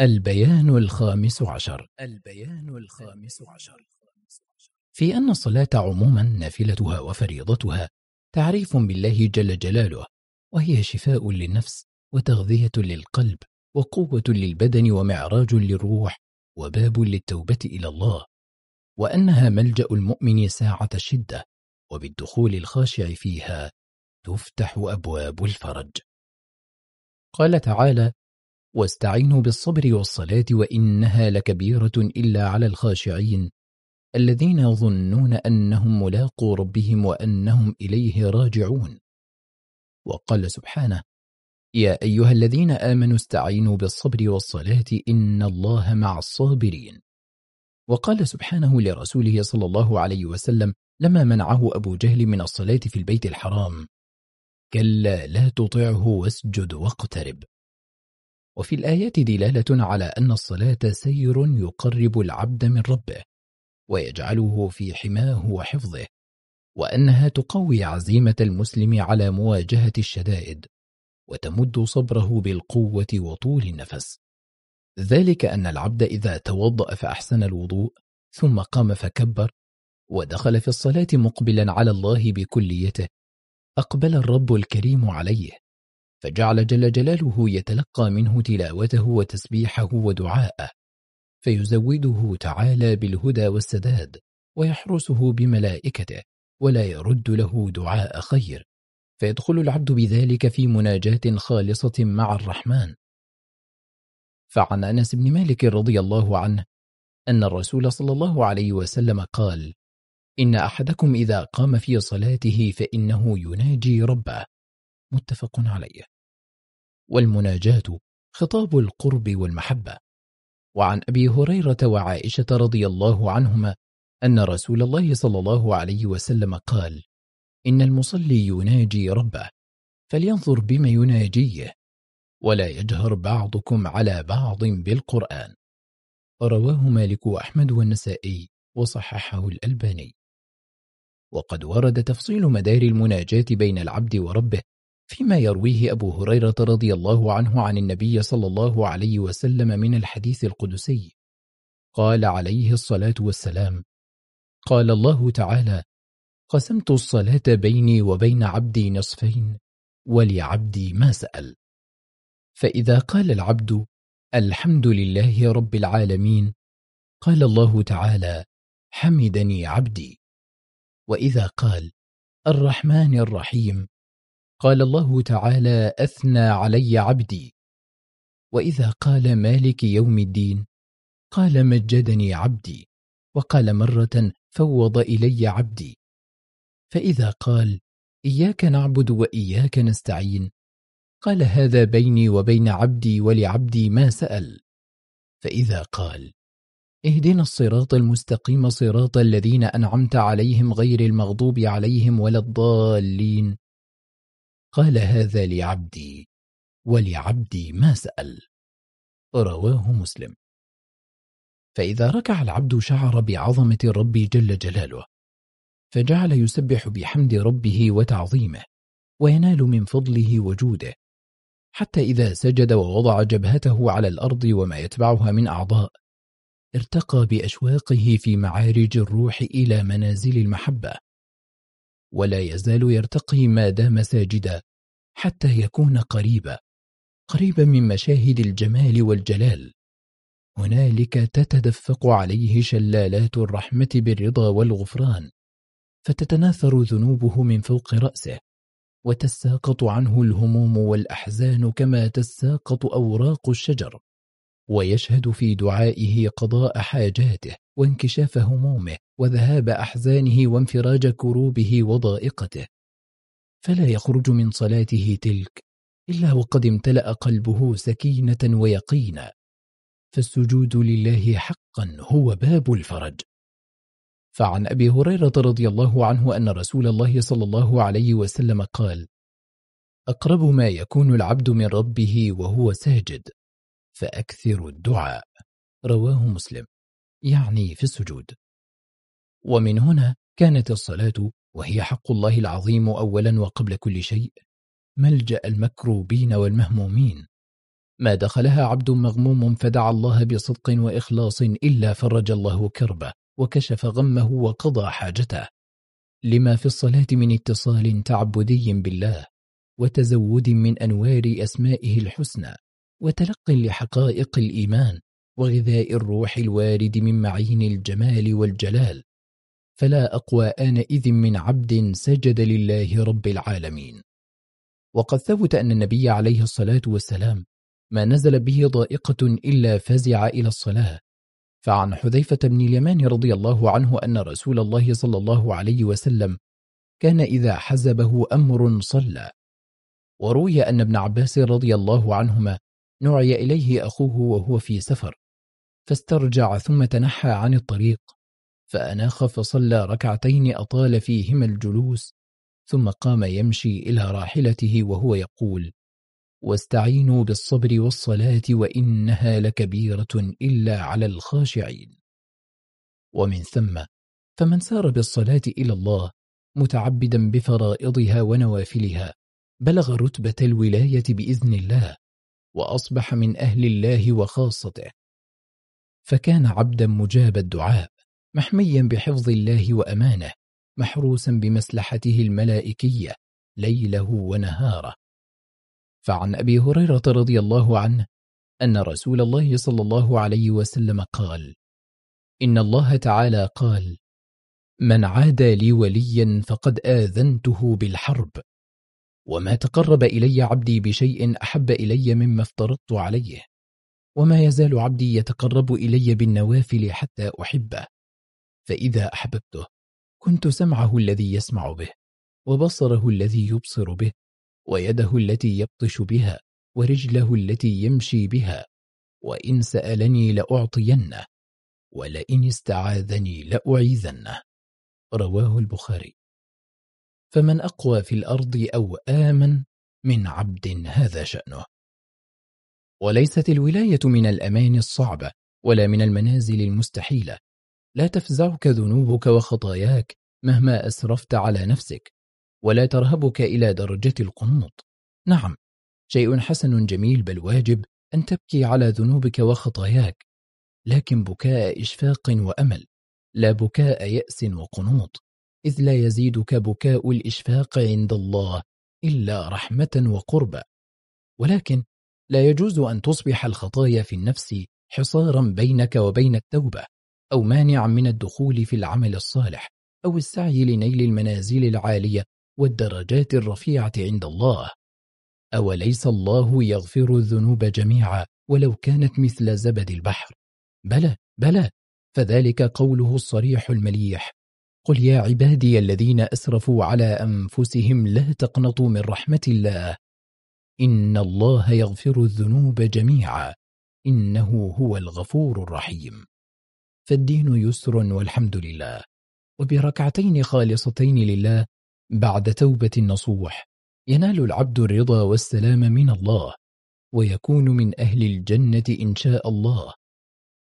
البيان الخامس عشر. البيان الخامس عشر. في أن الصلاة عموما نافلتها وفريضتها تعريف بالله جل جلاله وهي شفاء للنفس وتغذية للقلب وقوة للبدن ومعراج للروح وباب للتوبة إلى الله. وأنها ملجأ المؤمن ساعة الشدة وبالدخول الخاشع فيها تفتح أبواب الفرج. قال تعالى واستعينوا بالصبر والصلاة وإنها لكبيرة إلا على الخاشعين الذين يظنون أنهم ملاقوا ربهم وأنهم إليه راجعون. وقال سبحانه يا أيها الذين آمنوا استعينوا بالصبر والصلاة إن الله مع الصابرين. وقال سبحانه لرسوله صلى الله عليه وسلم لما منعه أبو جهل من الصلاة في البيت الحرام كلا لا تطعه واسجد واقترب. وفي الآيات دلالة على أن الصلاة سير يقرب العبد من ربه ويجعله في حماه وحفظه وأنها تقوي عزيمة المسلم على مواجهة الشدائد وتمد صبره بالقوة وطول النفس. ذلك أن العبد إذا توضأ فأحسن الوضوء ثم قام فكبر ودخل في الصلاة مقبلا على الله بكليته أقبل الرب الكريم عليه. فجعل جل جلاله يتلقى منه تلاوته وتسبيحه ودعاءه فيزوده تعالى بالهدى والسداد ويحرسه بملائكته ولا يرد له دعاء خير فيدخل العبد بذلك في مناجاة خالصة مع الرحمن. فعن أنس بن مالك رضي الله عنه أن الرسول صلى الله عليه وسلم قال إن أحدكم إذا قام في صلاته فإنه يناجي ربه. متفق عليه. والمناجاة خطاب القرب والمحبة. وعن أبي هريرة وعائشة رضي الله عنهما أن رسول الله صلى الله عليه وسلم قال إن المصلي يناجي ربه فلينظر بما يناجيه ولا يجهر بعضكم على بعض بالقرآن. رواه مالك وأحمد والنسائي وصححه الألباني. وقد ورد تفصيل مدار المناجاة بين العبد وربه فيما يرويه أبو هريرة رضي الله عنه عن النبي صلى الله عليه وسلم من الحديث القدسي. قال عليه الصلاة والسلام قال الله تعالى قسمت الصلاة بيني وبين عبدي نصفين ولعبدي ما سأل. فإذا قال العبد الحمد لله رب العالمين قال الله تعالى حمدني عبدي. وإذا قال الرحمن الرحيم قال الله تعالى أثنى علي عبدي. وإذا قال مالك يوم الدين؟ قال مجدني عبدي. وقال مرة فوض إلي عبدي. فإذا قال إياك نعبد وإياك نستعين. قال هذا بيني وبين عبدي ولعبدي ما سأل. فإذا قال اهدنا الصراط المستقيم صراط الذين أنعمت عليهم غير المغضوب عليهم ولا الضالين. قال هذا لعبدي ولعبدي ما سأل. رواه مسلم. فإذا ركع العبد شعر بعظمة الرب جل جلاله فجعل يسبح بحمد ربه وتعظيمه وينال من فضله وجوده حتى إذا سجد ووضع جبهته على الأرض وما يتبعها من أعضاء ارتقى بأشواقه في معارج الروح إلى منازل المحبة. ولا يزال يرتقي ما دام ساجدا حتى يكون قريبا قريبا من مشاهد الجمال والجلال. هنالك تتدفق عليه شلالات الرحمة بالرضا والغفران فتتناثر ذنوبه من فوق رأسه وتساقط عنه الهموم والأحزان كما تساقط أوراق الشجر. ويشهد في دعائه قضاء حاجاته وانكشاف همومه وذهاب أحزانه وانفراج كروبه وضائقته. فلا يخرج من صلاته تلك إلا وقد امتلأ قلبه سكينة ويقينا. فالسجود لله حقا هو باب الفرج. فعن أبي هريرة رضي الله عنه أن رسول الله صلى الله عليه وسلم قال أقرب ما يكون العبد من ربه وهو ساجد. فأكثر الدعاء. رواه مسلم. يعني في السجود. ومن هنا كانت الصلاة وهي حق الله العظيم أولا وقبل كل شيء. ملجأ المكروبين والمهمومين. ما دخلها عبد مغموم فدعا الله بصدق وإخلاص إلا فرج الله كربه وكشف غمه وقضى حاجته. لما في الصلاة من اتصال تعبدي بالله وتزود من أنوار أسمائه الحسنى. وتلق لحقائق الإيمان وغذاء الروح الوارد من معين الجمال والجلال. فلا أقوى آنئذ من عبد سجد لله رب العالمين. وقد ثبت أن النبي عليه الصلاة والسلام ما نزل به ضائقة إلا فزع إلى الصلاة. فعن حذيفة بن اليمان رضي الله عنه أن رسول الله صلى الله عليه وسلم كان إذا حزبه أمر صلى. وروي أن ابن عباس رضي الله عنهما نعي إليه أخوه وهو في سفر. فاسترجع ثم تنحى عن الطريق. فأناخ فصلى ركعتين أطال فيهما الجلوس. ثم قام يمشي إلى راحلته وهو يقول واستعينوا بالصبر والصلاة وإنها لكبيرة إلا على الخاشعين. ومن ثم فمن سار بالصلاة إلى الله متعبدا بفرائضها ونوافلها بلغ رتبة الولاية بإذن الله وأصبح من أهل الله وخاصته. فكان عبدا مجاب الدعاء محميا بحفظ الله وأمانه محروسا بمسلحته الملائكية ليله ونهاره. فعن أبي هريرة رضي الله عنه أن رسول الله صلى الله عليه وسلم قال إن الله تعالى قال من عاد لي وليا فقد آذنته بالحرب وما تقرب إلي عبدي بشيء أحب إلي مما افترضت عليه وما يزال عبدي يتقرب إلي بالنوافل حتى أحبه فإذا أحببته كنت سمعه الذي يسمع به وبصره الذي يبصر به ويده التي يبطش بها ورجله التي يمشي بها وإن سألني لأعطينه ولئن استعاذني لأعيذنه رواه البخاري. فمن أقوى في الأرض أو آمن من عبد هذا شأنه. وليست الولاية من الأمان الصعبة ولا من المنازل المستحيلة. لا تفزعك ذنوبك وخطاياك مهما أسرفت على نفسك ولا ترهبك إلى درجة القنوط. نعم شيء حسن جميل بل واجب أن تبكي على ذنوبك وخطاياك. لكن بكاء إشفاق وأمل لا بكاء يأس وقنوط. إذ لا يزيدك بكاء الإشفاق عند الله إلا رحمة وقربة ولكن لا يجوز أن تصبح الخطايا في النفس حصارا بينك وبين التوبة أو مانعا من الدخول في العمل الصالح أو السعي لنيل المنازل العالية والدرجات الرفيعة عند الله. أوليس الله يغفر الذنوب جميعا ولو كانت مثل زبد البحر؟ بلى بلى فذلك قوله الصريح المليح قل يا عبادي الذين أسرفوا على أنفسهم لا تقنطوا من رحمة الله. إن الله يغفر الذنوب جميعا. إنه هو الغفور الرحيم. فالدين يسر والحمد لله. وبركعتين خالصتين لله بعد توبة النصوح ينال العبد الرضا والسلام من الله. ويكون من أهل الجنة إن شاء الله.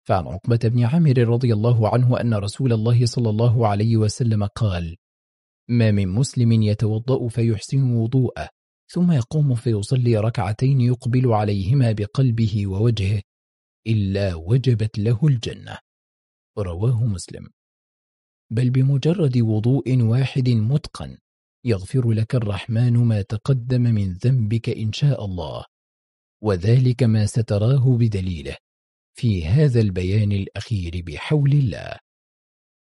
فعن عقبة بن عامر رضي الله عنه أن رسول الله صلى الله عليه وسلم قال ما من مسلم يتوضأ فيحسن وضوءه ثم يقوم فيصلي ركعتين يقبل عليهما بقلبه ووجهه إلا وجبت له الجنة. رواه مسلم. بل بمجرد وضوء واحد متقن يغفر لك الرحمن ما تقدم من ذنبك إن شاء الله وذلك ما ستراه بدليله. في هذا البيان الأخير بحول الله.